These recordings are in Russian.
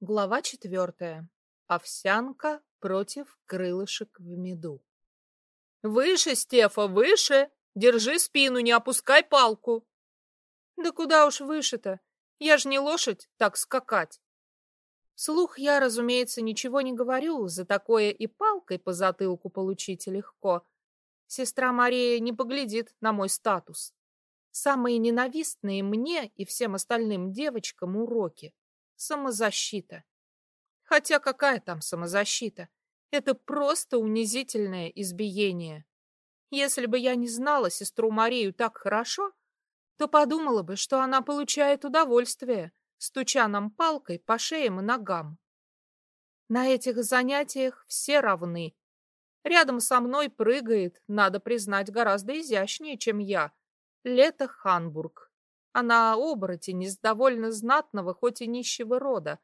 Глава четвертая. Овсянка против крылышек в меду. «Выше, Стефа, выше! Держи спину, не опускай палку!» «Да куда уж выше-то? Я ж не лошадь, так скакать!» Слух я, разумеется, ничего не говорю, за такое и палкой по затылку получить легко. Сестра Мария не поглядит на мой статус. Самые ненавистные мне и всем остальным девочкам уроки самозащита. Хотя какая там самозащита? Это просто унизительное избиение. Если бы я не знала сестру Марию так хорошо, то подумала бы, что она получает удовольствие, стуча нам палкой по шеям и ногам. На этих занятиях все равны. Рядом со мной прыгает, надо признать, гораздо изящнее, чем я, Лето Ханбург. Она оборотень из довольно знатного, хоть и нищего рода.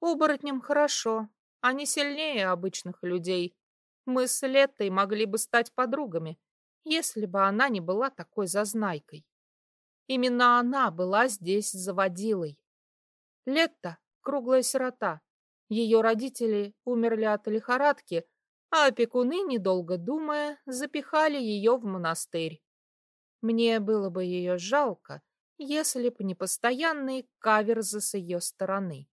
Оборотням хорошо, они сильнее обычных людей. Мы с Леттой могли бы стать подругами, если бы она не была такой зазнайкой. Именно она была здесь заводилой. Летта — круглая сирота. Ее родители умерли от лихорадки, а опекуны, недолго думая, запихали ее в монастырь. Мне было бы ее жалко, если б не постоянные каверзы с ее стороны.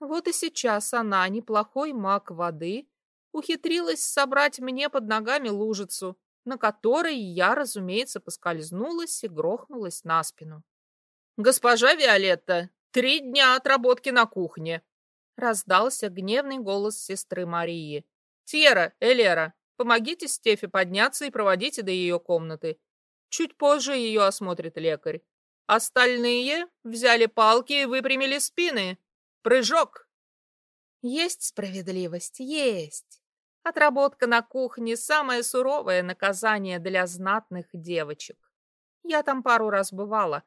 Вот и сейчас она, неплохой маг воды, ухитрилась собрать мне под ногами лужицу, на которой я, разумеется, поскользнулась и грохнулась на спину. «Госпожа Виолетта, три дня отработки на кухне!» Раздался гневный голос сестры Марии. «Тьера, Элера, помогите Стефе подняться и проводите до ее комнаты. Чуть позже ее осмотрит лекарь. Остальные взяли палки и выпрямили спины. Прыжок! Есть справедливость, есть. Отработка на кухне — самое суровое наказание для знатных девочек. Я там пару раз бывала.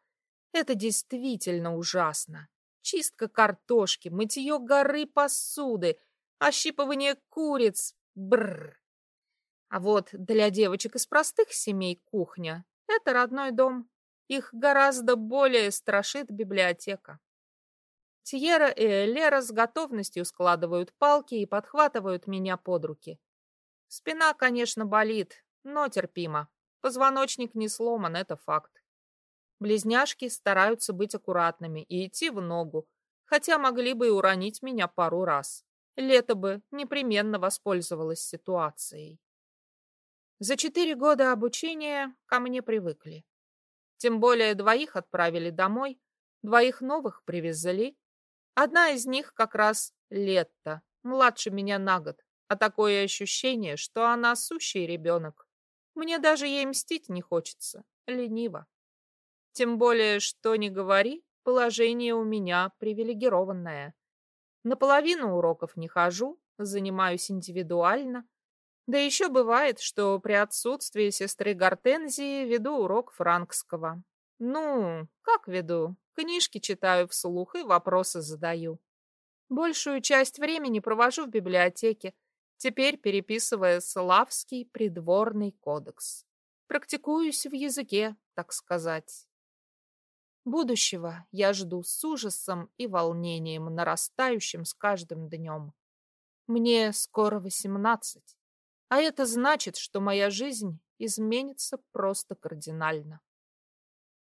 Это действительно ужасно. Чистка картошки, мытье горы посуды, ощипывание куриц. Бррр. А вот для девочек из простых семей кухня — это родной дом. Их гораздо более страшит библиотека. Тьера и Элера с готовностью складывают палки и подхватывают меня под руки. Спина, конечно, болит, но терпимо. Позвоночник не сломан, это факт. Близняшки стараются быть аккуратными и идти в ногу, хотя могли бы и уронить меня пару раз. Лето бы непременно воспользовалась ситуацией. За четыре года обучения ко мне привыкли. Тем более двоих отправили домой, двоих новых привезли. Одна из них как раз Летта, младше меня на год, а такое ощущение, что она сущий ребенок. Мне даже ей мстить не хочется, лениво. Тем более, что не говори, положение у меня привилегированное. Наполовину уроков не хожу, занимаюсь индивидуально, да еще бывает, что при отсутствии сестры Гортензии веду урок франкского. Ну, как веду? Книжки читаю вслух и вопросы задаю. Большую часть времени провожу в библиотеке, теперь переписывая Славский придворный кодекс. Практикуюсь в языке, так сказать. Будущего я жду с ужасом и волнением, нарастающим с каждым днем. Мне скоро восемнадцать. А это значит, что моя жизнь изменится просто кардинально.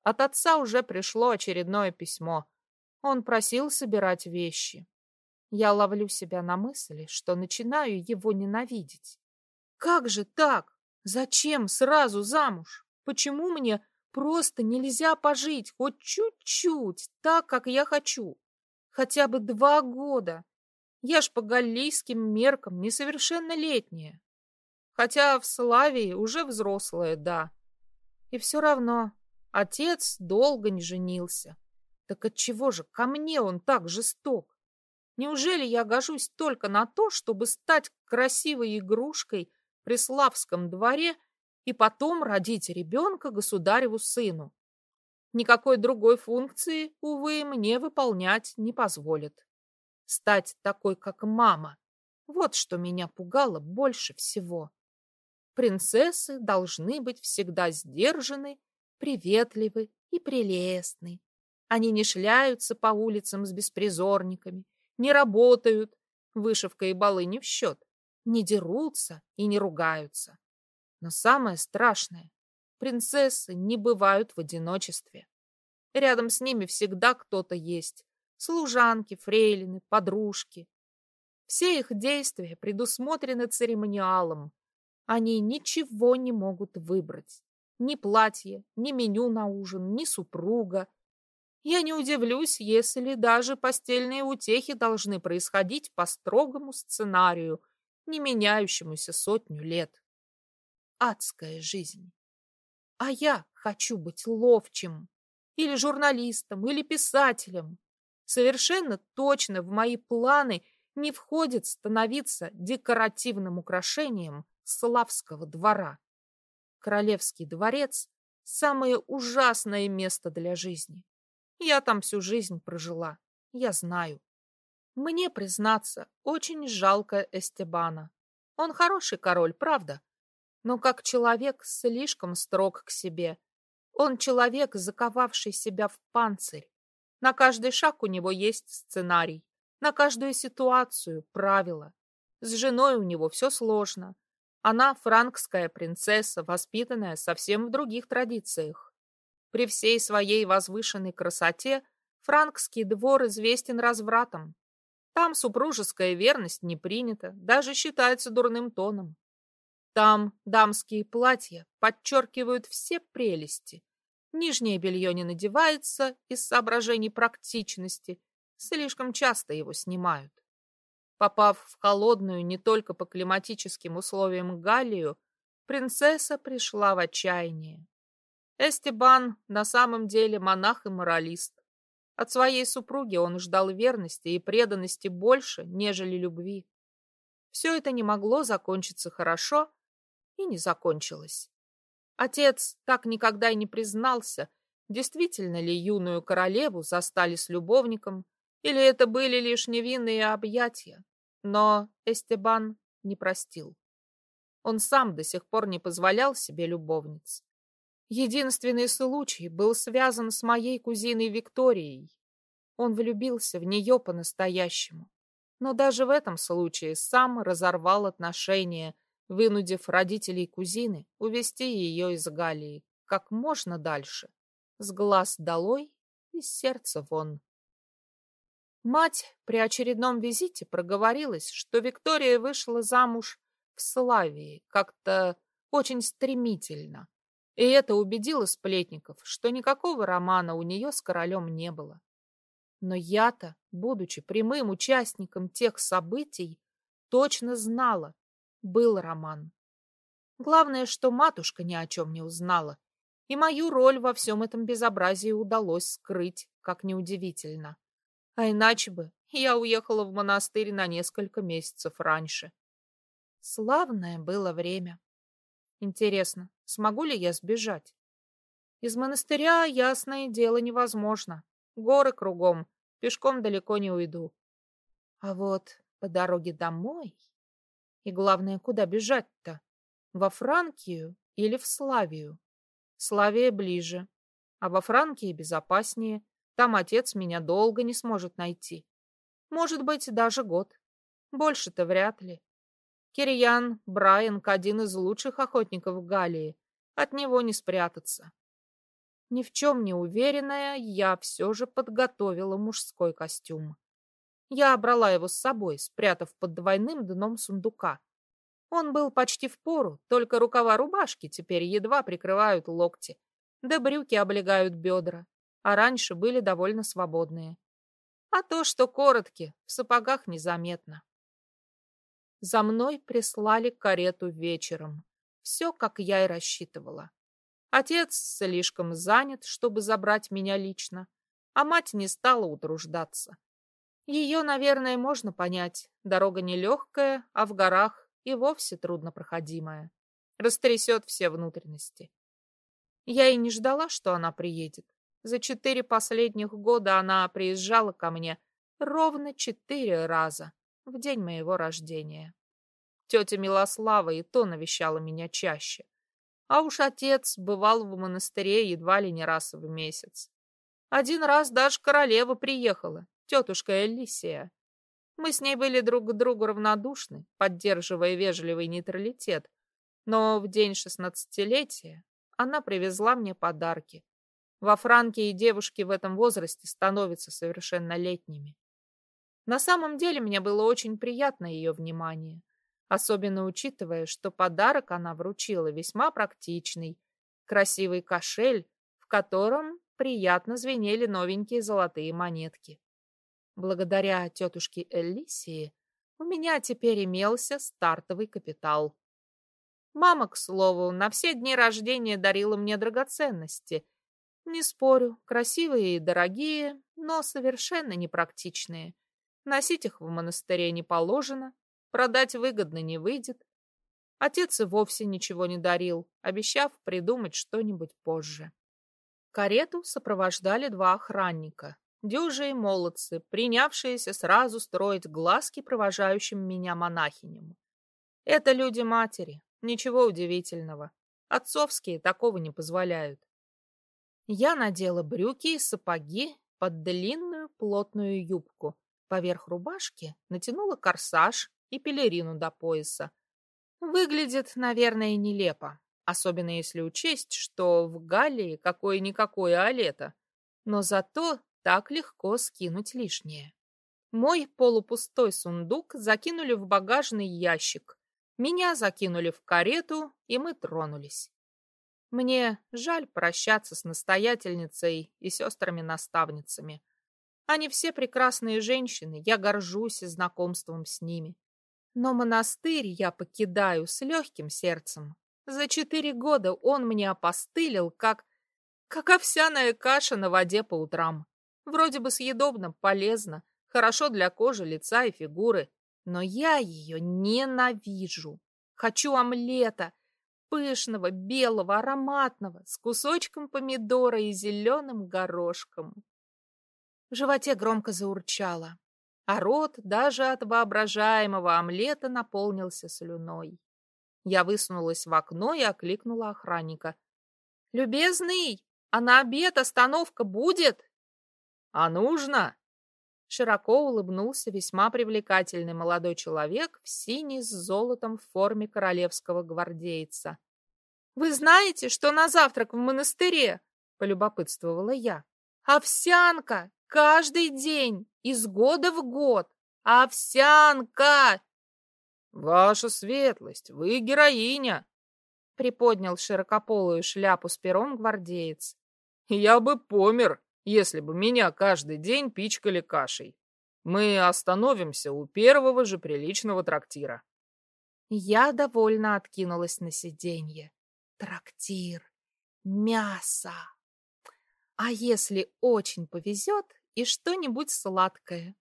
От отца уже пришло очередное письмо. Он просил собирать вещи. Я ловлю себя на мысли, что начинаю его ненавидеть. Как же так? Зачем сразу замуж? Почему мне просто нельзя пожить хоть чуть-чуть так, как я хочу? Хотя бы два года. Я ж по галлийским меркам несовершеннолетняя. Хотя в Славии уже взрослая, да. И все равно отец долго не женился. Так отчего же ко мне он так жесток? Неужели я гожусь только на то, чтобы стать красивой игрушкой при Славском дворе и потом родить ребенка государеву сыну? Никакой другой функции, увы, мне выполнять не позволит. Стать такой, как мама. Вот что меня пугало больше всего. Принцессы должны быть всегда сдержаны, приветливы и прелестны. Они не шляются по улицам с беспризорниками, не работают, вышивка и балы не в счет, не дерутся и не ругаются. Но самое страшное — принцессы не бывают в одиночестве. Рядом с ними всегда кто-то есть. Служанки, фрейлины, подружки. Все их действия предусмотрены церемониалом. Они ничего не могут выбрать. Ни платье, ни меню на ужин, ни супруга. Я не удивлюсь, если даже постельные утехи должны происходить по строгому сценарию, не меняющемуся сотню лет. Адская жизнь. А я хочу быть ловчим, или журналистом, или писателем. Совершенно точно в мои планы не входит становиться декоративным украшением Славского двора. Королевский дворец – самое ужасное место для жизни. Я там всю жизнь прожила, я знаю. Мне, признаться, очень жалко Эстебана. Он хороший король, правда, но как человек слишком строг к себе. Он человек, заковавший себя в панцирь. На каждый шаг у него есть сценарий, на каждую ситуацию правила. С женой у него все сложно. Она франкская принцесса, воспитанная совсем в других традициях. При всей своей возвышенной красоте франкский двор известен развратом. Там супружеская верность не принята, даже считается дурным тоном. Там дамские платья подчеркивают все прелести. Нижнее белье не надевается из соображений практичности, слишком часто его снимают. Попав в холодную не только по климатическим условиям Галлию, принцесса пришла в отчаяние. Эстебан на самом деле монах и моралист. От своей супруги он ждал верности и преданности больше, нежели любви. Все это не могло закончиться хорошо и не закончилось. Отец так никогда и не признался, действительно ли юную королеву застали с любовником, или это были лишь невинные объятия. Но Эстебан не простил. Он сам до сих пор не позволял себе любовниц. Единственный случай был связан с моей кузиной Викторией. Он влюбился в нее по-настоящему. Но даже в этом случае сам разорвал отношения, вынудив родителей кузины увести ее из Галлии как можно дальше, с глаз долой и сердца вон. Мать при очередном визите проговорилась, что Виктория вышла замуж в Славии как-то очень стремительно, и это убедило сплетников, что никакого романа у нее с королем не было. Но я-то, будучи прямым участником тех событий, точно знала, был роман. Главное, что матушка ни о чем не узнала, и мою роль во всем этом безобразии удалось скрыть, как неудивительно. А иначе бы я уехала в монастырь на несколько месяцев раньше. Славное было время. Интересно, смогу ли я сбежать? Из монастыря, ясное дело, невозможно. Горы кругом, пешком далеко не уйду. А вот по дороге домой... И главное, куда бежать-то? Во Франкию или в Славию? Славия ближе, а во Франкии безопаснее. Там отец меня долго не сможет найти. Может быть, даже год. Больше-то вряд ли. Кирьян Брайанг один из лучших охотников в Галлии. От него не спрятаться. Ни в чем не уверенная, я все же подготовила мужской костюм. Я брала его с собой, спрятав под двойным дном сундука. Он был почти в пору, только рукава рубашки теперь едва прикрывают локти, да брюки облегают бедра, а раньше были довольно свободные. А то, что короткие, в сапогах незаметно. За мной прислали карету вечером. Все, как я и рассчитывала. Отец слишком занят, чтобы забрать меня лично, а мать не стала утруждаться. Ее, наверное, можно понять. Дорога нелегкая, а в горах и вовсе труднопроходимая. Растрясет все внутренности. Я и не ждала, что она приедет. За четыре последних года она приезжала ко мне ровно четыре раза в день моего рождения. Тетя Милослава и то навещала меня чаще. А уж отец бывал в монастыре едва ли не раз в месяц. Один раз даже королева приехала, тетушка Элисия. Мы с ней были друг к другу равнодушны, поддерживая вежливый нейтралитет. Но в день шестнадцатилетия она привезла мне подарки. Во Франке и девушки в этом возрасте становятся совершеннолетними. На самом деле мне было очень приятно ее внимание, особенно учитывая, что подарок она вручила весьма практичный, красивый кошель, в котором приятно звенели новенькие золотые монетки. Благодаря тетушке Элисии у меня теперь имелся стартовый капитал. Мама, к слову, на все дни рождения дарила мне драгоценности. Не спорю, красивые и дорогие, но совершенно непрактичные. Носить их в монастыре не положено, продать выгодно не выйдет. Отец и вовсе ничего не дарил, обещав придумать что-нибудь позже. Карету сопровождали два охранника, дюжие молодцы, принявшиеся сразу строить глазки провожающим меня монахиням. Это люди матери, ничего удивительного. Отцовские такого не позволяют. Я надела брюки и сапоги под длинную плотную юбку. Поверх рубашки натянула корсаж и пелерину до пояса. Выглядит, наверное, нелепо, особенно если учесть, что в Галлии какое-никакое а лето. Но зато так легко скинуть лишнее. Мой полупустой сундук закинули в багажный ящик. Меня закинули в карету, и мы тронулись. Мне жаль прощаться с настоятельницей и сестрами-наставницами. Они все прекрасные женщины, я горжусь знакомством с ними. Но монастырь я покидаю с легким сердцем. За четыре года он мне опостылил, как... как овсяная каша на воде по утрам. Вроде бы съедобно, полезно, хорошо для кожи, лица и фигуры. Но я ее ненавижу. Хочу омлета, пышного, белого, ароматного, с кусочком помидора и зеленым горошком. В животе громко заурчало, а рот даже от воображаемого омлета наполнился слюной. Я высунулась в окно и окликнула охранника. «Любезный, а на обед остановка будет?» А нужно? Широко улыбнулся весьма привлекательный молодой человек в синей с золотом в форме королевского гвардейца. «Вы знаете, что на завтрак в монастыре?» — полюбопытствовала я. «Овсянка! Каждый день! Из года в год! Овсянка!» «Ваша светлость, вы героиня!» — приподнял широкополую шляпу с пером гвардеец. «Я бы помер, если бы меня каждый день пичкали кашей. Мы остановимся у первого же приличного трактира. Я довольно откинулась на сиденье. Трактир. Мясо. А если очень повезет, и что-нибудь сладкое.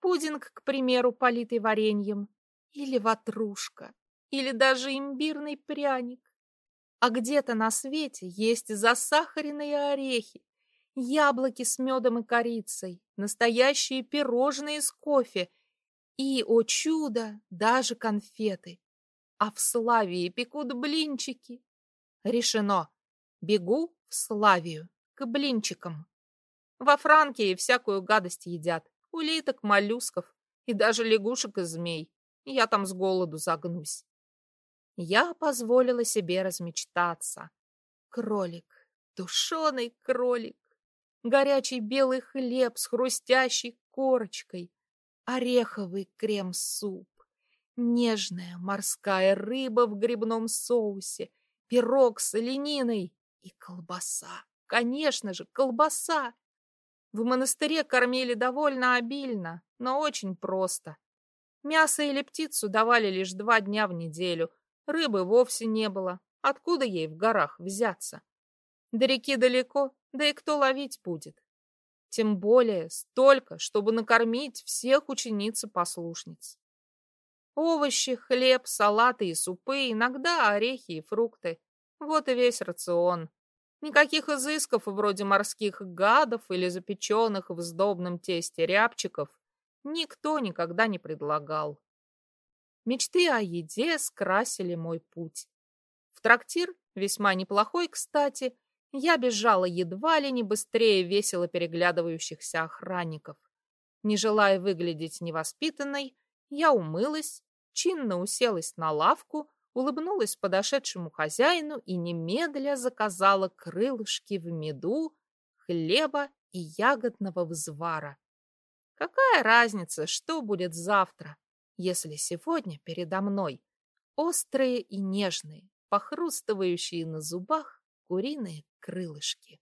Пудинг, к примеру, политый вареньем. Или ватрушка. Или даже имбирный пряник. А где-то на свете есть засахаренные орехи, яблоки с медом и корицей, настоящие пирожные с кофе и, о чудо, даже конфеты. А в Славии пекут блинчики. Решено. Бегу в Славию, к блинчикам. Во Франкии всякую гадость едят. Улиток, моллюсков и даже лягушек и змей. Я там с голоду загнусь. Я позволила себе размечтаться. Кролик, тушеный кролик, горячий белый хлеб с хрустящей корочкой, ореховый крем-суп, нежная морская рыба в грибном соусе, пирог с олениной и колбаса. Конечно же, колбаса. В монастыре кормили довольно обильно, но очень просто. Мясо или птицу давали лишь два дня в неделю, рыбы вовсе не было. Откуда ей в горах взяться? До реки далеко, да и кто ловить будет? Тем более столько, чтобы накормить всех учениц и послушниц. Овощи, хлеб, салаты и супы, иногда орехи и фрукты. Вот и весь рацион. Никаких изысков вроде морских гадов или запеченных в сдобном тесте рябчиков никто никогда не предлагал. Мечты о еде скрасили мой путь. В трактир, весьма неплохой, кстати, я бежала едва ли не быстрее весело переглядывающихся охранников. Не желая выглядеть невоспитанной, я умылась, чинно уселась на лавку, улыбнулась подошедшему хозяину и немедля заказала крылышки в меду, хлеба и ягодного взвара. Какая разница, что будет завтра, если сегодня передо мной острые и нежные, похрустывающие на зубах куриные крылышки?